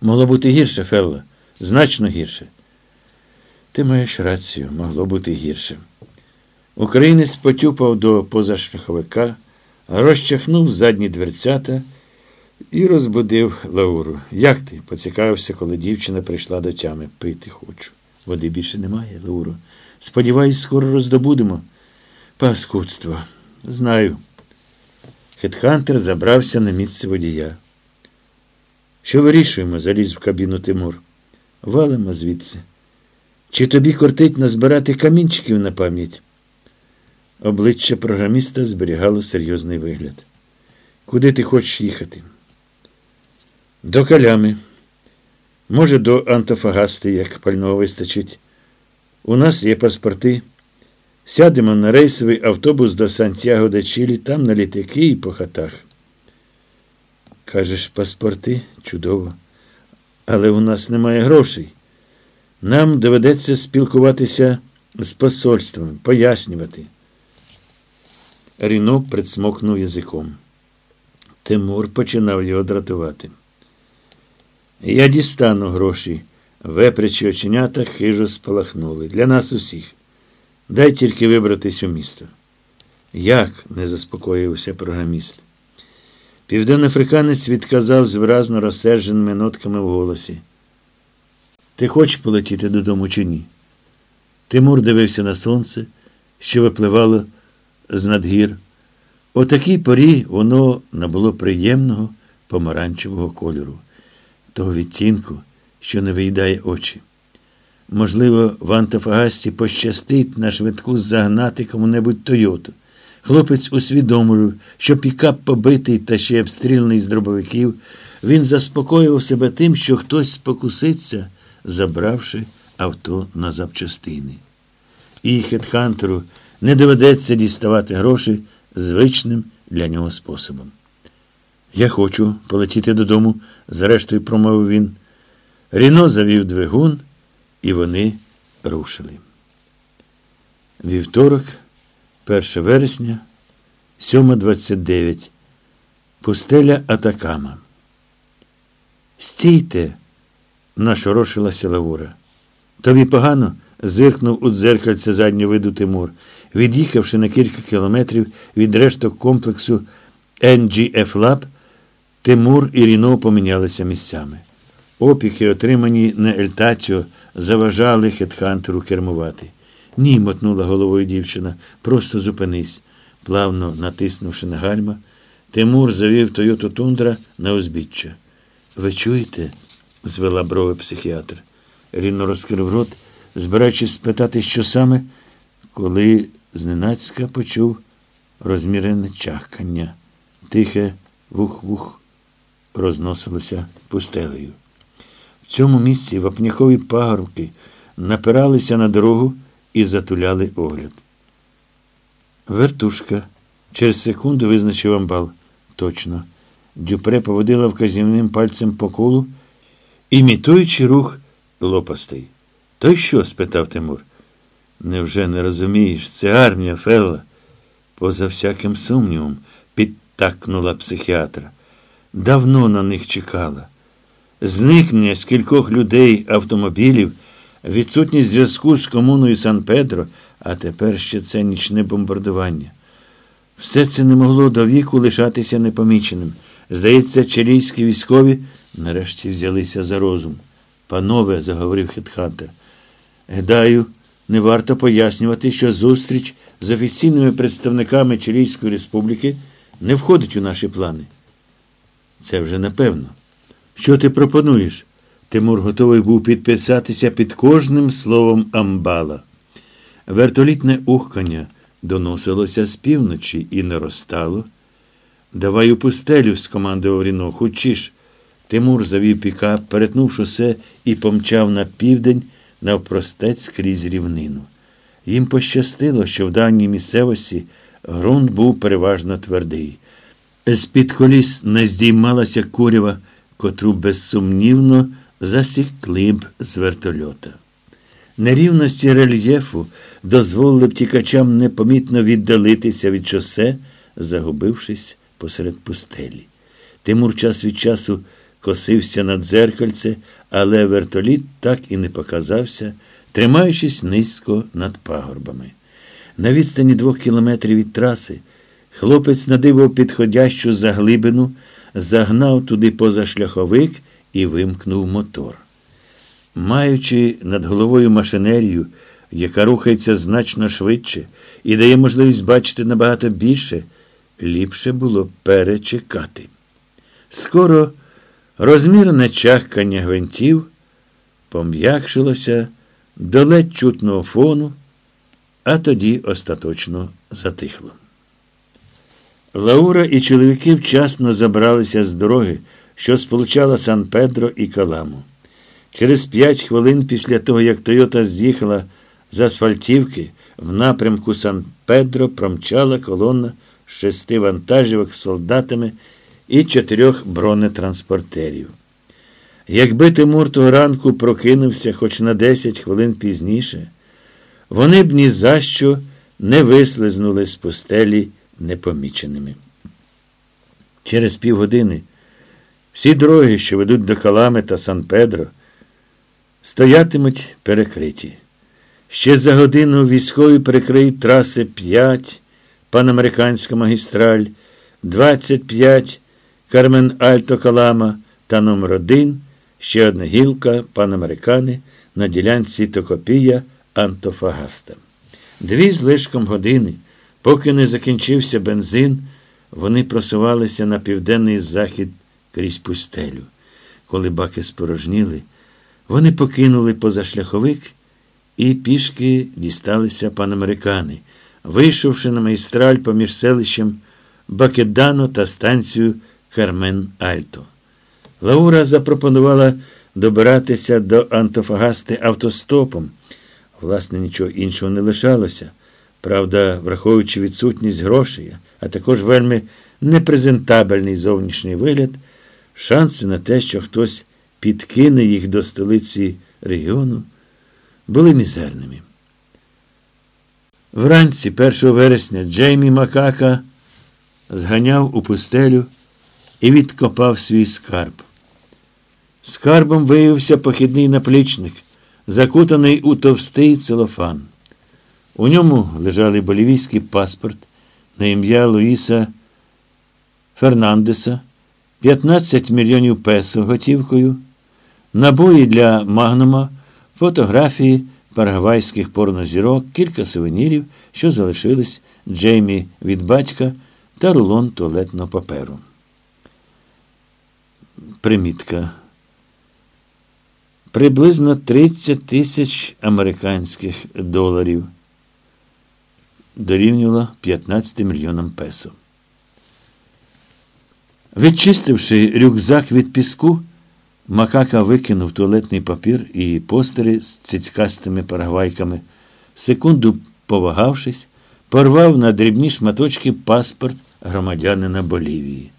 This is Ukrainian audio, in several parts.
Могло бути гірше, Фелла, значно гірше. Ти маєш рацію, могло бути гірше. Українець потюпав до позашляховика, розчахнув задні дверцята і розбудив Лауру. Як ти? поцікавився, коли дівчина прийшла до тями. Пити хочу. Води більше немає, Лауро. Сподіваюсь, скоро роздобудемо. Паскудство. Знаю. Хетхантер забрався на місце водія. Що вирішуємо? заліз в кабіну Тимур. Валимо звідси. Чи тобі кортить назбирати камінчиків на пам'ять? Обличчя програміста зберігало серйозний вигляд. Куди ти хочеш їхати? До калями. Може, до Антофагасти, як пального вистачить. У нас є паспорти. Сядемо на рейсовий автобус до Сантьяго де Чилі, там на літаки і по хатах. Кажеш, паспорти? Чудово. Але у нас немає грошей. Нам доведеться спілкуватися з посольством, пояснювати. Ріно присмокнув язиком. Тимур починав його дратувати. Я дістану гроші. Вепрячі оченята хижо спалахнули. Для нас усіх. Дай тільки вибратись у місто. Як? не заспокоївся програміст. Південноафриканець відказав з виразно розсерженими нотками в голосі. Ти хочеш полетіти додому чи ні? Тимур дивився на сонце, що випливало з надгір. О такій порі воно набуло приємного помаранчевого кольору, того відтінку, що не виїдає очі. Можливо, в Антофагасті пощастить на швидку загнати кому-небудь Тойоту. Хлопець усвідомив, що пікап побитий та ще обстріляний з дробовиків, він заспокоював себе тим, що хтось спокуситься, забравши авто на запчастини. І Хетхантеру не доведеться діставати гроші звичним для нього способом. Я хочу полетіти додому, зрештою промовив він. Ріно завів двигун, і вони рушили. Вівторок, 1 вересня, 7.29. Пустеля Атакама. Стійте, нашорошилася Лаура. Тобі погано? зиркнув у дзеркальце заднього виду Тимур, від'їхавши на кілька кілометрів від решток комплексу NGF Lab, Тимур і Ріно помінялися місцями. Опіки, отримані на Ельтаціо, заважали Хетхантеру кермувати. Ні, мотнула головою дівчина, просто зупинись. Плавно натиснувши на гальма, Тимур завів Тойоту Тундра на узбіччя. Ви чуєте? звела брови психіатр. Рівно розкрив рот, збираючись спитати, що саме, коли зненацька почув розмірене чахкання. Тихе вух-вух розносилося пустелею. В цьому місці вапнякові пагорбки напиралися на дорогу і затуляли огляд. Вертушка. Через секунду визначив амбал. Точно. Дюпре поводила вказівним пальцем по колу, імітуючи рух лопастей. То що? спитав Тимур. Невже не розумієш? Це армія, Фелла. Поза всяким сумнівом, підтакнула психіатра. Давно на них чекала. Зникнення з кількох людей автомобілів, відсутність зв'язку з комуною Сан Педро, а тепер ще це нічне бомбардування. Все це не могло до віку лишатися непоміченим. Здається, чилійські військові нарешті взялися за розум. Панове, заговорив Хетхантер, гадаю, не варто пояснювати, що зустріч з офіційними представниками Чилійської республіки не входить у наші плани. Це вже напевно. Що ти пропонуєш? Тимур готовий був підписатися під кожним словом амбала. Вертолітне ухкання доносилося з півночі і наростало. Давай у пустелю, скомандував Ріно, хочеш. Тимур завів пікап, перетнув шосе і помчав на південь навпростець крізь рівнину. Їм пощастило, що в даній місцевості ґрунт був переважно твердий. З-під коліс не здіймалася курява, котру безсумнівно засікли б з вертольота. Нерівності рельєфу дозволили втікачам непомітно віддалитися від шосе, загубившись посеред пустелі. Тимур час від часу косився на дзеркальце, але вертоліт так і не показався, тримаючись низько над пагорбами. На відстані двох кілометрів від траси хлопець надивив підходящу заглибину, загнав туди позашляховик і вимкнув мотор. Маючи над головою машинерію, яка рухається значно швидше і дає можливість бачити набагато більше, ліпше було перечекати. Скоро розмірне чахкання гвинтів пом'якшилося до ледь чутного фону, а тоді остаточно затихло. Лаура і чоловіки вчасно забралися з дороги, що сполучала Сан Педро і Каламу. Через п'ять хвилин після того, як Тойота з'їхала з асфальтівки, в напрямку Сан Педро промчала колона шести вантажівок з солдатами і чотирьох бронетранспортерів. Якби Тимур того ранку прокинувся хоч на десять хвилин пізніше, вони б ні за що не вислизнули з постелі непоміченими. Через півгодини всі дороги, що ведуть до Калами та Сан Педро, стоятимуть перекриті. Ще за годину військові перекриють траси 5, панамериканська магістраль, 25, Кармен Альто Калама та номер 1 ще одна гілка панамерикани на ділянці Токопія Антофагаста. Дві з лишком години, поки не закінчився бензин, вони просувалися на південний захід крізь пустелю. Коли баки спорожніли, вони покинули позашляховик і пішки дісталися панамерикани, вийшовши на майстраль поміж селищем Бакедано та станцією Кармен Альто. Лаура запропонувала добиратися до Антофагасти автостопом. Власне, нічого іншого не лишалося. Правда, враховуючи відсутність грошей, а також вельми непрезентабельний зовнішній вигляд, шанси на те, що хтось підкине їх до столиці регіону, були мізерними. Вранці 1 вересня Джеймі Макака зганяв у пустелю і відкопав свій скарб. Скарбом виявився похідний наплічник, закутаний у товстий целофан. У ньому лежали болівійський паспорт на ім'я Луїса Фернандеса, 15 мільйонів песо готівкою, набої для магнума, фотографії парагвайських порнозірок, кілька сувенірів, що залишились Джеймі від батька та рулон туалетного паперу. Примітка. Приблизно 30 тисяч американських доларів дорівнювало 15 мільйонам песо. Відчистивши рюкзак від піску, Макака викинув туалетний папір і постери з цицькастими парагвайками. Секунду повагавшись, порвав на дрібні шматочки паспорт громадянина Болівії.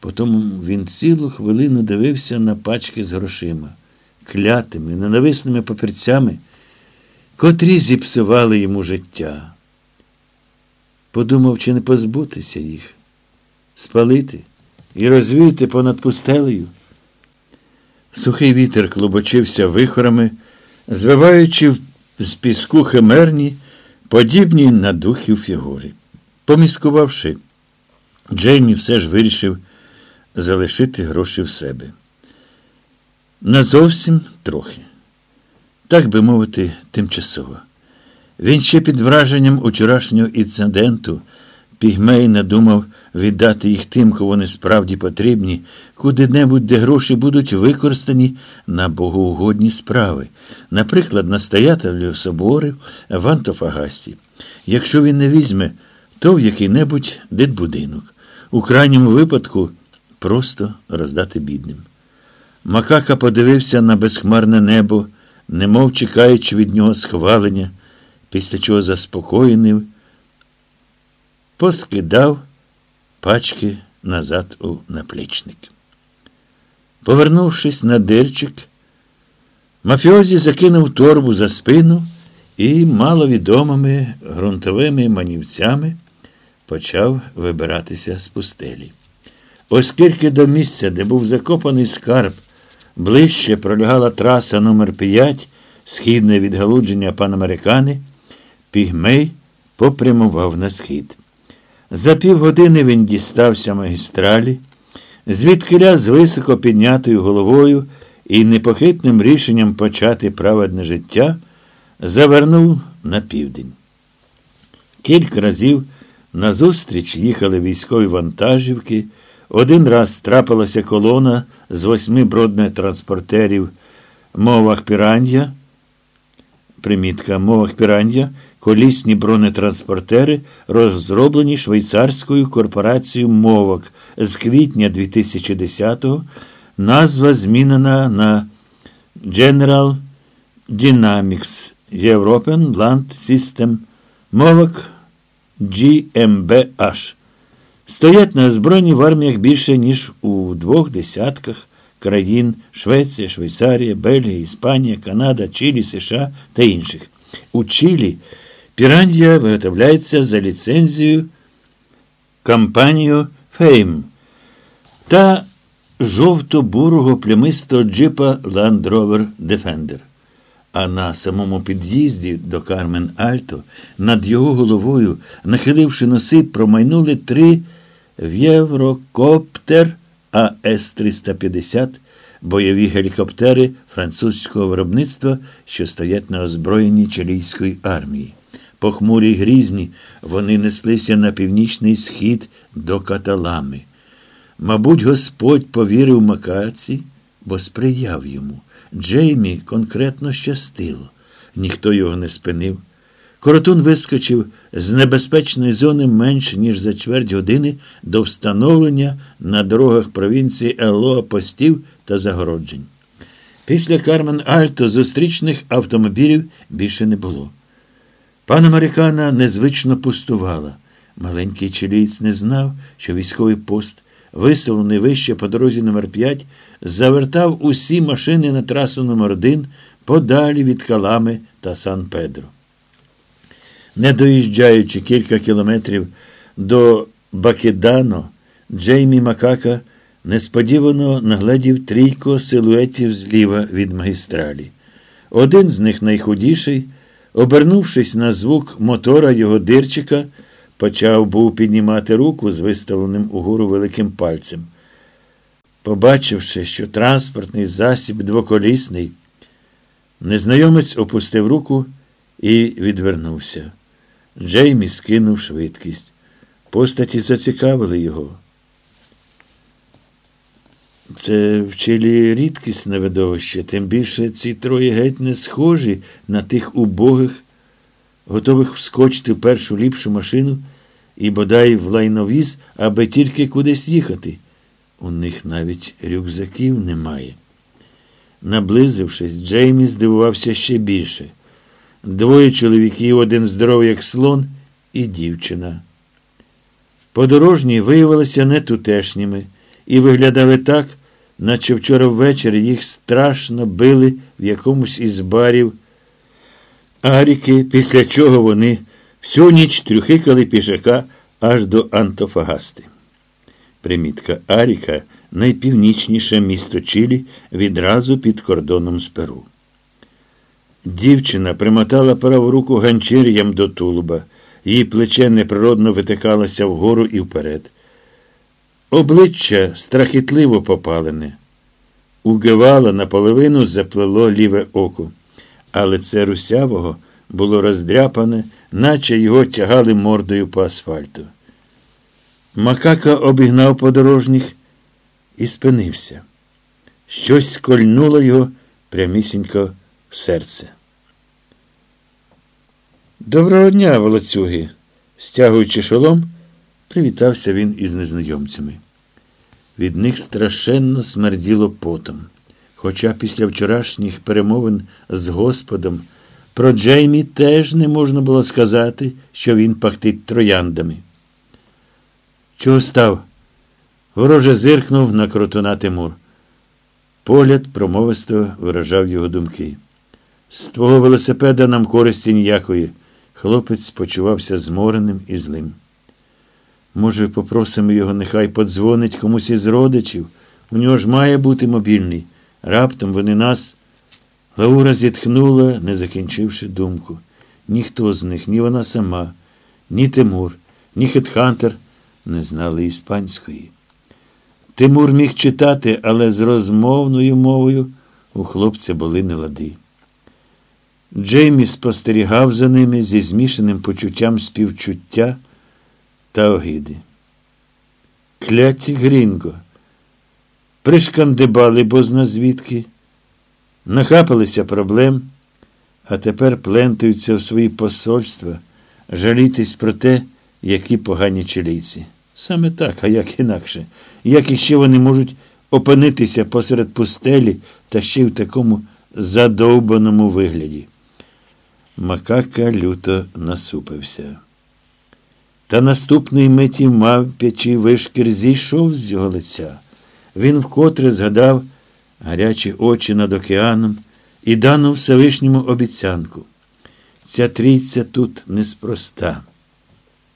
Потім він цілу хвилину дивився на пачки з грошима, клятими, ненависними папірцями, котрі зіпсували йому життя. Подумав, чи не позбутися їх, спалити і розвіяти понад пустелею. Сухий вітер клубочився вихорами, звиваючи з піску химерні, подібні на духів фігури. Поміскувавши, Джеймі все ж вирішив залишити гроші в себе. Назовсім трохи. Так би мовити, тимчасово. Він ще під враженням учорашнього інциденту пігмей надумав віддати їх тим, кого вони справді потрібні, куди-небудь, де гроші будуть використані на богоугодні справи, наприклад, настоятелю соборів в Антофагасті. Якщо він не візьме, то в який-небудь дитбудинок. У крайньому випадку просто роздати бідним. Макака подивився на безхмарне небо, немов чекаючи від нього схвалення, після чого заспокоєнив, поскидав пачки назад у наплічник. Повернувшись на дирчик, мафіозі закинув торбу за спину і маловідомими ґрунтовими манівцями почав вибиратися з пустелі. Оскільки до місця, де був закопаний скарб, ближче пролягала траса номер 5 східне відгалудження панамерикани, Пігмей попрямував на схід. За півгодини він дістався магістралі, звідкиля з високо піднятою головою і непохитним рішенням почати праведне життя завернув на південь. Кілька разів назустріч їхали військові вантажівки. Один раз трапилася колона з восьми броднетранспортерів мовах пірання. Примітка мовах пірання, колісні бронетранспортери, розроблені швейцарською корпорацією мовок з квітня 2010-го. Назва змінена на General Dynamics European Land System мовок GmbH. Стоять на озброєнні в арміях більше, ніж у двох десятках країн Швеція, Швейцарія, Бельгія, Іспанія, Канада, Чилі, США та інших. У Чилі пірандія виготовляється за ліцензією компанією Фейм та жовто-бурого плямистого джипа Land Rover Defender. А на самому під'їзді до Кармен Альто над його головою, нахиливши носи, промайнули три Єврокоптер АС-350, бойові гелікоптери французького виробництва, що стоять на озброєнні чилійської армії. Похмурі й грізні вони неслися на північний схід до каталами. Мабуть, Господь повірив Макаці, бо сприяв йому. Джеймі конкретно щастило. Ніхто його не спинив. Коротун вискочив з небезпечної зони менш ніж за чверть години до встановлення на дорогах провінції Елоа постів та загороджень. Після Кармен Альто зустрічних автомобілів більше не було. Пан Американа незвично пустувала. Маленький чилієць не знав, що військовий пост, виселений вище по дорозі номер 5 завертав усі машини на трасу номер 1 подалі від Калами та Сан-Педро. Не доїжджаючи кілька кілометрів до Бакедано, Джеймі Макака несподівано нагледів трійко силуетів зліва від магістралі. Один з них найхудіший, обернувшись на звук мотора його дирчика, почав був піднімати руку з виставленим угору великим пальцем. Побачивши, що транспортний засіб двоколісний, незнайомець опустив руку і відвернувся. Джеймі скинув швидкість. Постаті зацікавили його. Це вчилі рідкісне видовище, тим більше ці троє геть не схожі на тих убогих, готових вскочити в першу ліпшу машину і бодай в лайновіз, аби тільки кудись їхати. У них навіть рюкзаків немає. Наблизившись, Джеймі здивувався ще більше. Двоє чоловіків, один здоровий, як слон, і дівчина. Подорожні виявилися нетутешніми і виглядали так, наче вчора ввечері їх страшно били в якомусь із барів Аріки, після чого вони всю ніч трюхикали пішака аж до Антофагасти. Примітка Аріка найпівнічніше місто Чилі відразу під кордоном з Перу. Дівчина примотала праву руку ганчір'ям до тулуба, її плече неприродно витикалося вгору і вперед. Обличчя страхітливо попалене. У Гевала наполовину заплело ліве око, а лице русявого було роздряпане, наче його тягали мордою по асфальту. Макака обігнав подорожніх і спинився. Щось скольнуло його прямісінько в серце. Доброго дня, волоцюги. Стягуючи шолом, привітався він із незнайомцями. Від них страшенно смерділо потом. Хоча після вчорашніх перемовин з Господом про Джеймі теж не можна було сказати, що він пахтить трояндами. Чого став? Вороже зиркнув на кротуна Тимур. Погляд промовисто виражав його думки. З твого велосипеда нам користі ніякої. Хлопець почувався змореним і злим. Може, попросимо його, нехай подзвонить комусь із родичів. У нього ж має бути мобільний. Раптом вони нас. Лаура зітхнула, не закінчивши думку. Ніхто з них, ні вона сама, ні Тимур, ні Хетхантер не знали іспанської. Тимур міг читати, але з розмовною мовою у хлопця були нелади. Джеймі спостерігав за ними зі змішаним почуттям співчуття та огиди. Кляті Грінго. Пришкандибали бозна звідки, нахапалися проблем, а тепер плентаються в свої посольства, жалітись про те, які погані чилійці. Саме так, а як інакше, як іще вони можуть опинитися посеред пустелі та ще й в такому задовбаному вигляді. Макака люто насупився. Та наступної миті мавпячий вишкір зійшов з його лиця. Він вкотре згадав гарячі очі над океаном і дану Всевишньому обіцянку. Ця трійця тут неспроста.